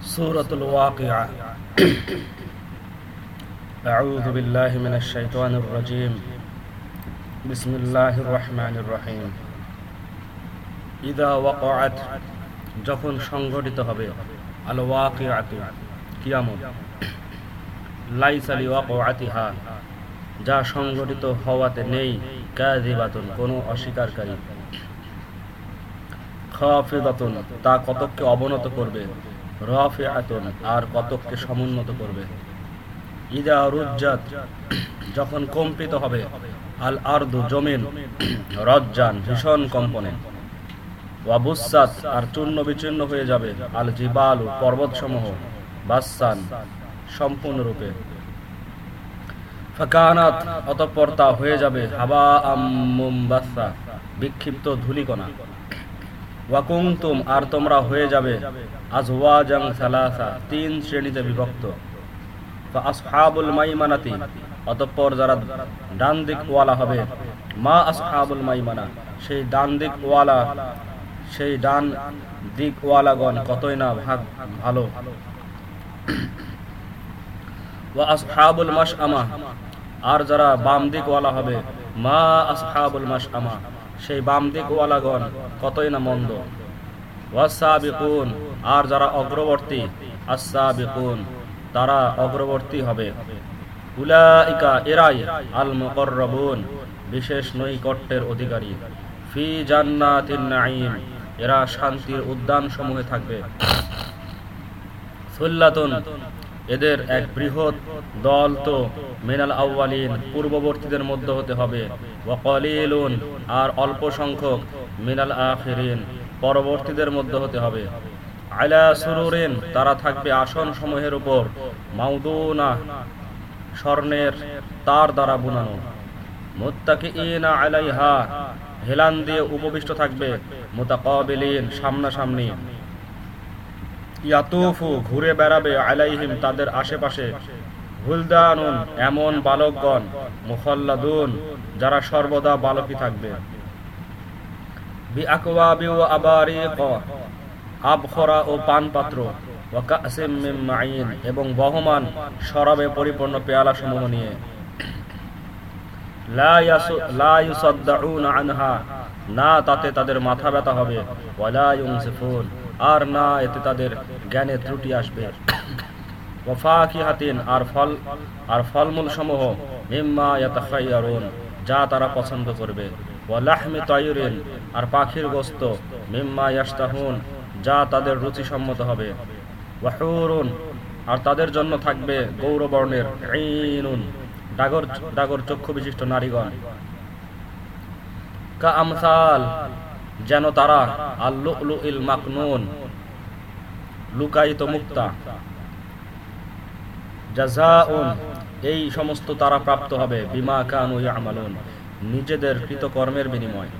سورة الواقعة أعوذ بالله من الشيطان الرجيم بسم الله الرحمن الرحيم إذا وقعت যখন সংঘটিত হবে আল ওয়াকিআতু কিয়ামত লাইসা লিওয়াকিআতিহা যা সংঘটিত হওয়াতে নেই কাযিবাতুন কোনো অস্বীকারকারী খাফিদাতুন তা কতককে অবনত করবে রাফিআতুন, আর কতককে সমুন্নত করবে। ইদা রুজ্জাত, যখন কম্পিত হবে, আল আরদু জমিন, রজ্জান, ভীষণ কম্পনে। আর চূর্ণ বিচূর্ণ হয়ে যাবে, আল জিবালু, পর্বতসমূহ, বাসান, সম্পূর্ণরূপে। ফাকানাত, অতঃপর তা হয়ে যাবে হাবা আম্মুম্বাসা বিক্ষিপ্ত ধুলিকণা। ওয়াকুমতুম আর তোমরা হয়ে যাবে। আজওয়াজাং সালাসা, তিন শ্রেণীতে বিভক্ত। আসহাবুল মাইমানাতি, অতঃপর যারা ডান দিক ওয়ালা হবে, মা আসহাবুল মাইমানা, সেই ডান দিক ওয়ালা, সেই ডান দিক ওয়ালাগণ কতই না ভাগ, ভালো। ওয়া আসহাবুল মাশআমা, আর যারা বাম দিক ওয়ালা হবে, মা আসহাবুল মাশআমা। সেই বাম দিক ওয়ালাগণ কতই না মন্দ। ওয়াসাবিকুন আর যারা অগ্রবর্তী আসা আসাবিকুন তারা অগ্রবর্তী হবে। উলাইকা এরাই আল মুকররবুন বিশেষ নৈকট্যের অধিকারী। ফি জান্নাতিন নাঈম, এরা শান্তির উদ্যান সমূহে থাকবে। সুল্লাতুন এদের এক বৃহৎ দল তো মিনাল আউয়ালিন পূর্ববর্তীদের মধ্যে হতে হবে। ওয়াকালিলুন, আর অল্প সংখ্যক মিনাল আখিরিন পরবর্তীদের মধ্যে হতে হবে। আলা সুরুরিন, তারা থাকবে আসন সমূহের উপর। মাউদুনা, স্বর্ণের তার দ্বারা বুনানো। মুত্তাকিইনা আলাইহা, হেলান দিয়ে উপবিষ্ট থাকবে। মুতাকাবিলিন, সামনাসামনি। ইয়াতুফু, ঘুরে বেড়াবে আলাইহিম তাদের আশেপাশে। হুলদানুন, এমন বালকগণ, মুখল্লাদুন, যারা সর্বদা বালকই থাকবে। ও পানপাত্র এবং বহমান শরাবে পরিপূর্ণ পেয়ালা সমূহ নিয়ে। লা না তাতে তাদের মাথা ব্যথা হবে আর না, এতে তাদের জ্ঞানে ত্রুটি আসবে। আর ফল আর ফলমূল সমূহ যা তারা পছন্দ করবে। আর পাখির গোস্ত যা তাদের রুচিসম্মত হবে। ওয়াহুরুন, আর তাদের জন্য থাকবে গৌরবর্ণের ডাগর ডাগর চক্ষু বিশিষ্ট নারীগণ। কা আমসাল যেন তারা আল্লু ইল মাকনুন, লুকায়িত মুক্তা। এই সমস্ত তারা প্রাপ্ত হবে, বিমা কানু ইয়ামালুন, নিজেদের কৃতকর্মের বিনিময়।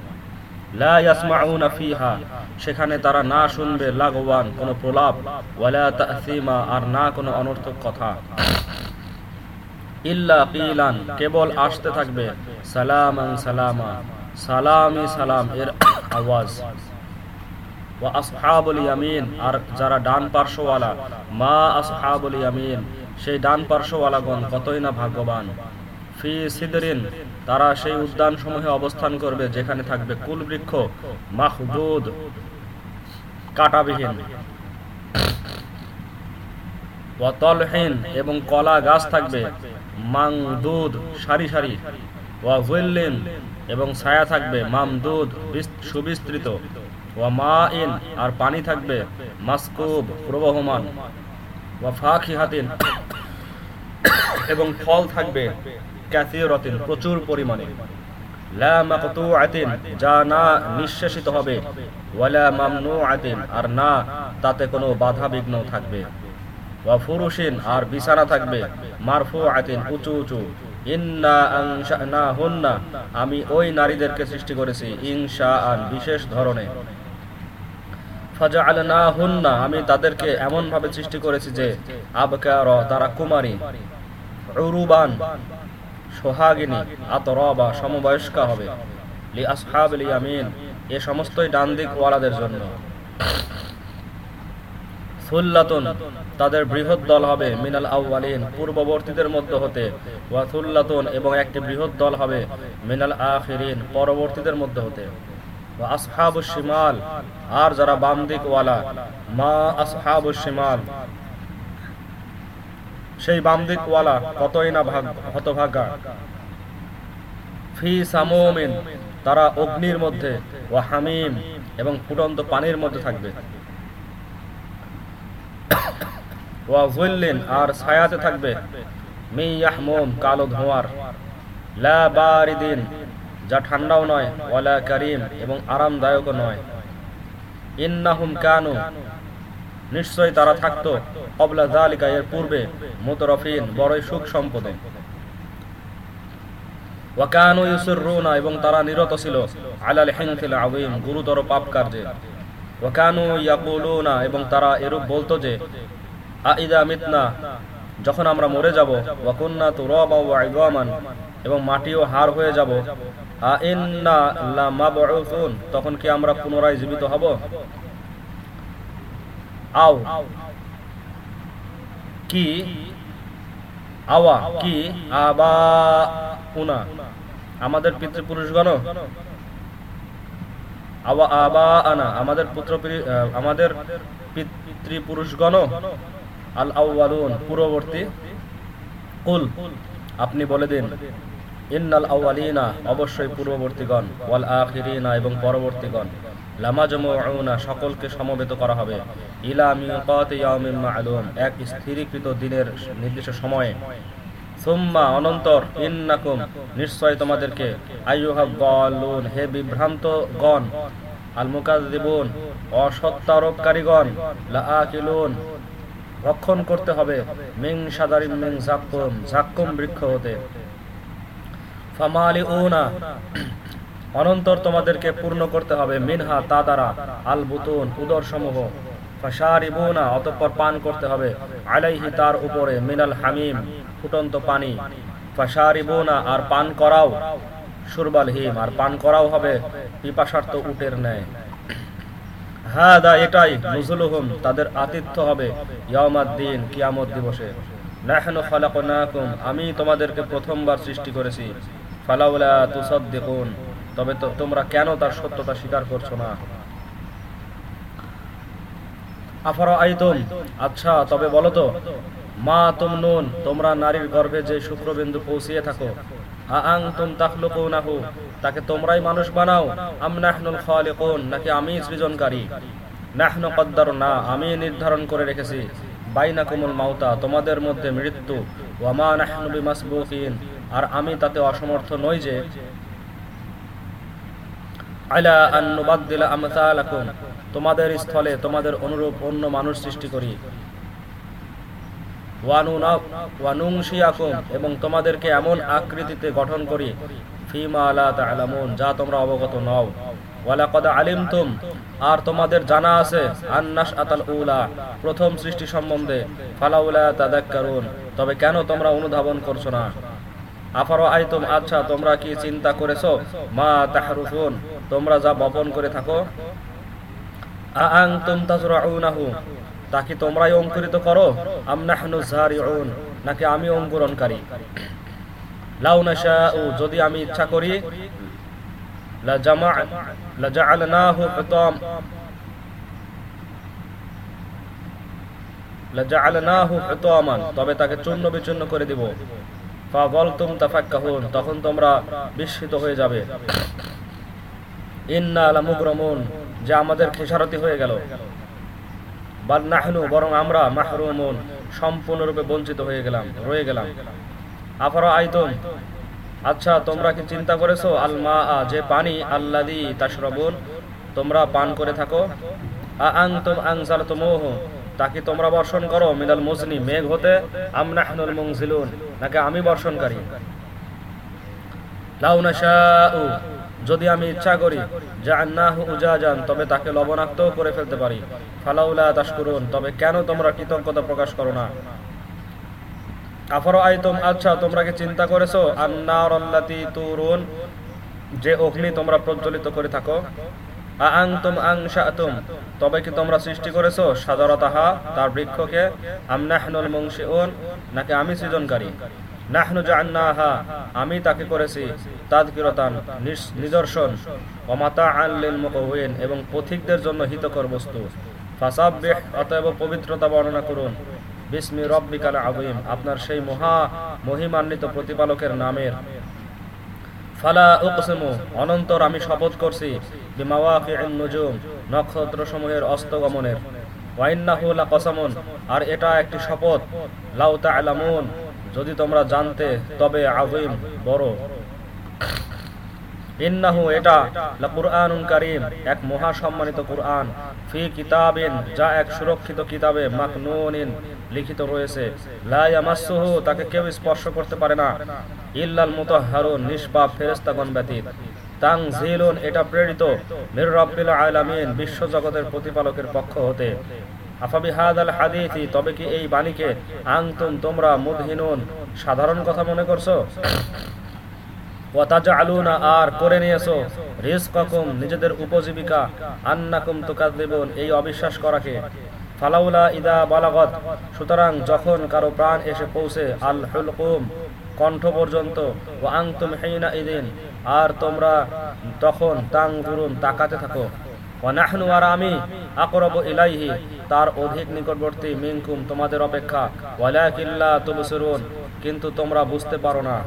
সেখানে তারা না শুনবে লাগওয়ান কোনো প্রলাপ আর না কোনো অনর্থক কথা। ইল্লা কিলান, কেবল আসতে থাকবে, সালামান সালামা, সালামি সালাম, এর আওয়াজ। ওয়া আসহাবুল ইয়ামিন, আর যারা ডান মা আসহাবুল ইয়ামিন, সেই ডান কতই না ভাগ্যবান। ফি সিদরিন, তারা সেই অবস্থান করবে যেখানে থাকবে কাটাবিহীন। এবং কলা গাছ থাকবে, মাংদুদ, সারি সারি। ওয়াহুল্লিন এবং ছায়া থাকবে মামদুদ সুবিস্তৃত। ওয়া মা ইন আর পানি থাকবে মাসকুব, প্রবহমান। ওয়া ফাখিহাতিন, এবং ফল থাকবে ক্যাথিরতিন প্রচুর পরিমাণে। লা যা না নিঃশেষিত হবে। মামনুআতিন, আর না, তাতে কোনো বাধা বিঘ্ন থাকবে। ওয়া আর বিছানা থাকবে। মারফু মারফুআতিন, উঁচু উঁচু। আমি ওই নারীদেরকে সৃষ্টি করেছি ইনশা আন বিশেষ ধরনে ফাজআলনাহুন্না, আমি তাদেরকে এমন ভাবে সৃষ্টি করেছি যে তারা কুমারী, উরুবান, সোহাগিনী, আতরবা, সমবয়স্কা হবে। লি ইয়ামিন, এ সমস্তই ডান দিক ওয়ালাদের জন্য। সুল্লাতুন, তাদের বৃহৎ দল হবে মিনাল আউয়ালিন, পূর্ববর্তীদের মধ্য হতে। ওয়া সুল্লাতুন, এবং একটি বৃহৎ দল হবে মিনাল আখিরিন, পরবর্তীদের মধ্য হতে। ওয়া আসহাবুশ শিমাল, আর যারা বাম দিক ওয়ালা মা আসহাবুশ শিমাল। সেই বাম দিক ওয়ালা কতই না ভাগ, হতভাগা। ফি সামুমিন, তারা অগ্নির মধ্যে ও হামিম, এবং ফুটন্ত পানির মধ্যে থাকবে। আর ছায়াতে থাকবে। কালো ধোঁয়ার। লা যা ঠান্ডাও নয়, ওয়ালা এবং আরামদায়কও নয়। ইন্নাহুম কানু নিশ্চয় তারা কবলা জালিকা এর পূর্বে মুতরফিন, বড়ই সুখ সম্পদে। ওয়াকানু ইউসিররুনা এবং তারা নিরত ছিল। আলাল হিনফিল আযীম, গুরুতর পাপ কার্যে ওয়াকানু ইয়াকুলুনা, এবং তারা এরূপ বলতো যে আইদা যখন আমরা মরে যাব, ওয়াকুন্না তুরাবা ওয়া ইযামান এবং মাটিও হার হয়ে যাব আ ইন্না লামাবউসুন, তখন কি আমরা পুনরায় জীবিত হব? আও, কি, আওয়া, কি আবা উনা আমাদের পিতৃপুরুষগণ আওয়া আবা আনা আমাদের পুত্র আমাদের পিতৃপুরুষগণ আল পূর্ববর্তী। কুল, আপনি বলে দিন। ইন্নাল আউয়ালিনা, অবশ্যই পূর্ববর্তীগণ, ওয়াল আখিরিনা এবং পরবর্তীগণ। লামা জমুনা সকলকে সমবেত করা হবে। ইলা মিকাতি ইয়াউমিন মা'লুম, এক স্থিরীকৃত দিনের নির্দিষ্ট সময়ে। সুম্মা, অনন্তর, ইন্নাকুম, নিশ্চয় তোমাদেরকে। আইয়ুহাদ হে বিভ্রান্ত গণ আল মুকাযযিবুন অসত্যারোপকারীগণ। লাআকিলুন রক্ষণ করতে হবে। মিং সাদারিম মিং জাক্কুম জাক্কুম বৃক্ষ হতে। ফামালিউনা, অনন্তর তোমাদেরকে পূর্ণ করতে হবে। মিনহা তা দ্বারা আল বুতুন উদর সমূহ ফাশারিবুনা, অতঃপর পান করতে হবে। আলাইহি তার উপরে, মিনাল হামিম, ফুটন্ত পানি। ফাশারিবুনা, আর পান করাও সুরবাল হিম, আর পান করাও হবে পিপাসার্থ উটের ন্যায়। এটাই, নুজুলুহুম, তাদের আতিথ্য হবে ইয়াউমাদ্দিন, কিয়ামত দিবসে। নাহনু খালাকনাকুম, আমি তোমাদেরকে প্রথমবার সৃষ্টি করেছি। ফালাউলা তবে তো তোমরা কেন তার সত্যতা স্বীকার করছ না? আফারা আইতুম আচ্ছা তবে বলো তো, মা তুম নুন তোমরা নারীর গর্ভে যে শুক্রবিন্দু পৌঁছিয়ে থাকো তাকে তোমরাই মানুষ বানাও। আম নাকি আমি সৃজনকারী? নাহনু না, আমি নির্ধারণ করে রেখেছি। বাইনাকুমুল মাউতা, তোমাদের মধ্যে মৃত্যু। আর আমি তাতে অসমর্থ নই যে তোমাদের স্থলে তোমাদের অনুরূপ অন্য মানুষ সৃষ্টি করি। এবং তোমাদেরকে এমন আকৃতিতে গঠন করি যা তোমরা অবগত নও। আর তোমাদের জানা আছে আন্নাস আতাল উলা, প্রথম সৃষ্টি সম্বন্ধে তবে কেন তোমরা অনুধাবন করছ না? আফারো আইতুম আচ্ছা তোমরা কি চিন্তা করেছ? মা তাহরুফুন, তোমরা যা বপন করে থাকো? আং তাকে তোমরাই অঙ্কুরিত করো। নাকি আমি অঙ্কুরণকারী? লাউ যদি আমি ইচ্ছা করি তবে তাকে চূর্ণ বিচূর্ণ করে দিব। তখন তোমরা বিস্মিত হয়ে যাবে। ইন্না লামুগরামুন যা আমাদের খেসারতি হয়ে গেল। নাহনু, বরং আমরা সম্পূর্ণরূপে বঞ্চিত হয়ে গেলাম, রয়ে গেলাম। আফারা আচ্ছা তোমরা কি চিন্তা করেছ? আল মা যে পানি আল্লাদি তাশরাবুন, তোমরা পান করে থাকো। তাকে তোমরা বর্ষণ করো? মিনাল মুজনি, মেঘ হতে? আম নাহনুল মুনজিলুন, নাকি আমি বর্ষণকারী? লাউ নাশাউ যদি আমি ইচ্ছা করি যে আন্নাহু উজাজান, তবে তাকে লবণাক্ত করে ফেলতে পারি। ফালাউলা তাশকুরুন, তবে কেন তোমরা কৃতজ্ঞতা প্রকাশ করো না? আফারো আইতুম আচ্ছা তোমরা কি চিন্তা করেছ? আন্নার আল্লাতি তুরুন, যে অগ্নি তোমরা প্রজ্বলিত করে থাকো। আআনতুম আনশাআতুম তবে কি তোমরা সৃষ্টি করেছ? সাজারাতাহা, তার বৃক্ষকে। আম নাহনুল মুনশিউন নাকি আমি সৃজনকারী? আমি তাকে করেছি নিদর্শন। এবং পথিকদের জন্য হিতকর বস্তু। অতএব পবিত্রতা বর্ণনা করুন। বিসমি রব্বিকাল আযীম, আপনার সেই মহা মহিমান্বিত প্রতিপালকের নামের। ফালা উকসিমু, অনন্তর আমি শপথ করছি নক্ষত্র সমূহের অস্তগমনের। আর এটা একটি শপথ। লাউ তা'লামুন যদি তোমরা জানতে, তবে আযীম, বড়। ইন্নাহু, এটা লাকুরআনুন কারীম, এক মহা সম্মানিত কুরআন। ফি কিতাবিন, যা এক সুরক্ষিত কিতাবে, মাকনুনিন লিখিত রয়েছে। লা ইয়ামাসসুহু, তাকে কেউ স্পর্শ করতে পারে না। ইল্লাল মুতাহহারুন নিষ্পাপ ফেরেশতাগণ ব্যতীত। তানজিলুন, এটা প্রেরিত। মির রাব্বিল আলামিন বিশ্ব জগতের প্রতিপালকের পক্ষ হতে। তবে কি এই বাণীকে তোমরা মুদহিনুন? সাধারণ কথা মনে করছ? আর করে নিয়েছো। নিজেদের উপজীবিকা। আন্নাকুম এই অবিশ্বাস করাকে। ফালাউলা ইদা বালাগত, সুতরাং যখন কারও প্রাণ এসে পৌঁছে, আল হুলকুম, কণ্ঠ পর্যন্ত ও আংতুম হিনা ইদিন, আর তোমরা তখন তাংজুরুন তাকাতে থাকো। ওয়ানাহনু আর আমি আকরব ইলাইহি তার অধিক নিকটবর্তী মিনকুম তোমাদের অপেক্ষা। ওয়ালাকিল্লা তুবসিরুন, কিন্তু তোমরা বুঝতে পারো না।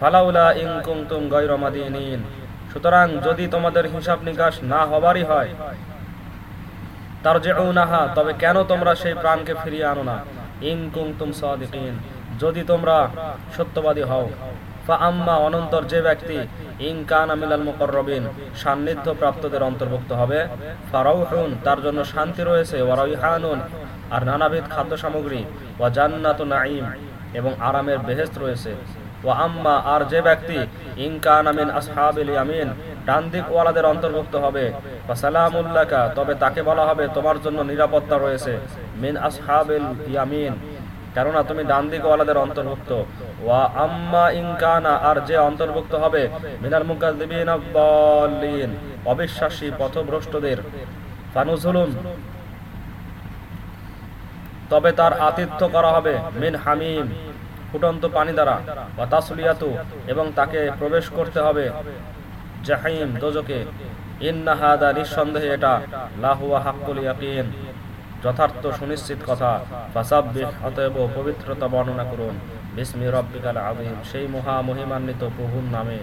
ফালাউলা কুনতুম গায়রা মাদিনিন, সুতরাং যদি তোমাদের হিসাব নিকাশ না হবারই হয় তার যে নাহা তবে কেন তোমরা সেই প্রাণকে ফিরিয়ে আনো না? ইন কুনতুম সাদিকিন, যদি তোমরা সত্যবাদী হও। আম্মা অনন্তর যে ব্যক্তি ইন কান আমিলাল মুকররবিন সান্নিধ্য প্রাপ্তদের অন্তর্ভুক্ত হবে, ফারাউহুন, তার জন্য শান্তি রয়েছে ওয়ারাইহানুন আর নানাবিধ খাদ্য সামগ্রী ওয়া জান্নাতু নাঈম, এবং আরামের বেহেশত রয়েছে। ও আম্মা, আর যে ব্যক্তি ইনকান আমিন আসহাবিল ইয়ামিন, ডানদিক ওয়ালাদের অন্তর্ভুক্ত হবে সালামুল্লাকা, তবে তাকে বলা হবে, তোমার জন্য নিরাপত্তা রয়েছে, মিন আসহাবিল ইয়ামিন। কেননা তুমি ডান দিক ওয়ালাদের অন্তর্ভুক্ত। ওয়া আম্মা ইনকানা আর যে অন্তর্ভুক্ত হবে, মিনাল মুকাদ্দিবিন আদ-দাল্লিন অবিশ্বাসী পথভ্রষ্টদের। ফানুজুলুন তবে তার আতিথ্য করা হবে মিন হামিম, ফুটন্ত পানি দ্বারা। বা তাসলিয়াতু, এবং তাকে প্রবেশ করতে হবে জাহিম দোজকে ইন্নাহাদা নিঃসন্দেহে এটা লাহুয়া হাক্কুল ইয়াকিন। যথার্থ সুনিশ্চিত কথা। অতএব পবিত্রতা বর্ণনা করুন। বিস্মির আযীম। সেই মহা মহিমান্বিত প্রভুর নামে।